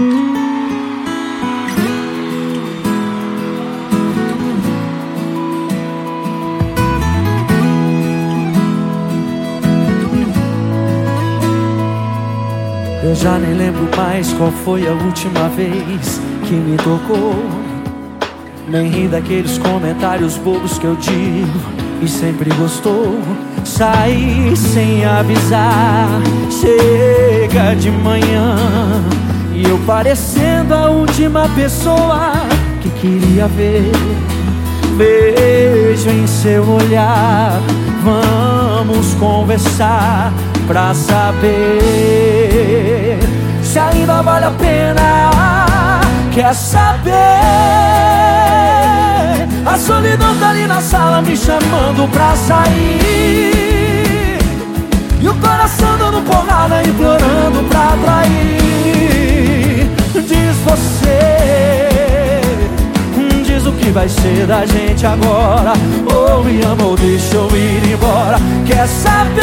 Eu já nem lembro mais qual foi a última vez que me tocou. Nem ri daqueles comentários bobos que eu digo e sempre gostou. Saí sem avisar, chega de manhã. E eu parecendo a última pessoa que queria ver. Beijo em seu olhar, vamos conversar pra saber se ainda vale a pena. Quer saber? A solidão tá ali na sala me chamando pra sair. E o coração dando porrada, que vai ser da gente agora. Ou me ama ou deixa eu ir embora. Quer saber?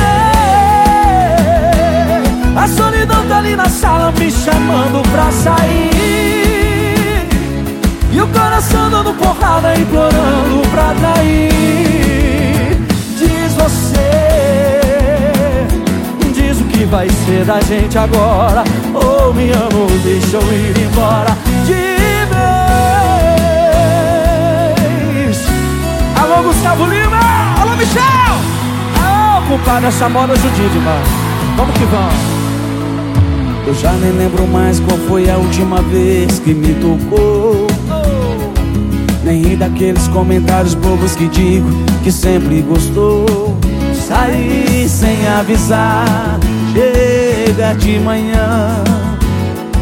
A solidão tá ali na sala me chamando pra sair E o coração dando porrada, implorando pra trair Diz você, diz o que vai ser da gente agora Alô Gustavo Lima, alô Michel Alô compadre, essa moda judia demais Vamos que vamos eu já nem lembro mais qual foi a última vez que me tocou. Nem daqueles comentários bobos que digo que sempre gostou. Saí sem avisar, chega de manhã.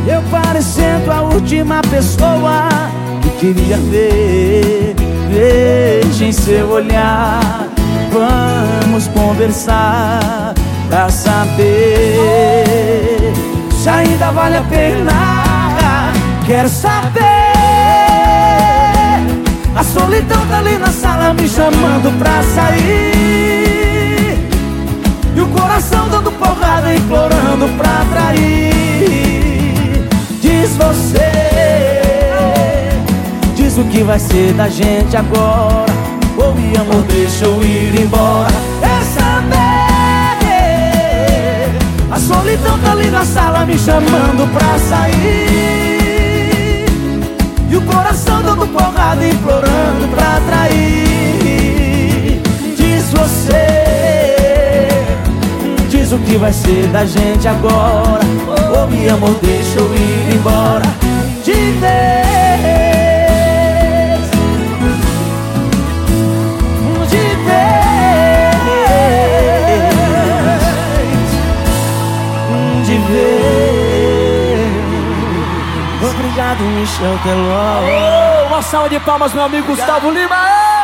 Eu parecendo a última pessoa que queria ver. Veja em seu olhar, vamos conversar pra saber se ainda vale a pena. Quero saber. A solidão tá ali na sala me chamando pra sair. E o coração dando porrada, implorando pra o que vai ser da gente agora. Ou me amor, deixa eu ir embora. solidão tá ali na sala me chamando pra sair E o coração dando porrada implorando pra trair Diz você Diz o que vai ser da gente agora Ô oh, meu amor deixa eu ir embora De vez Obrigado, Michel Teló. Uma salva de palmas, meu amigo Gustavo Lima.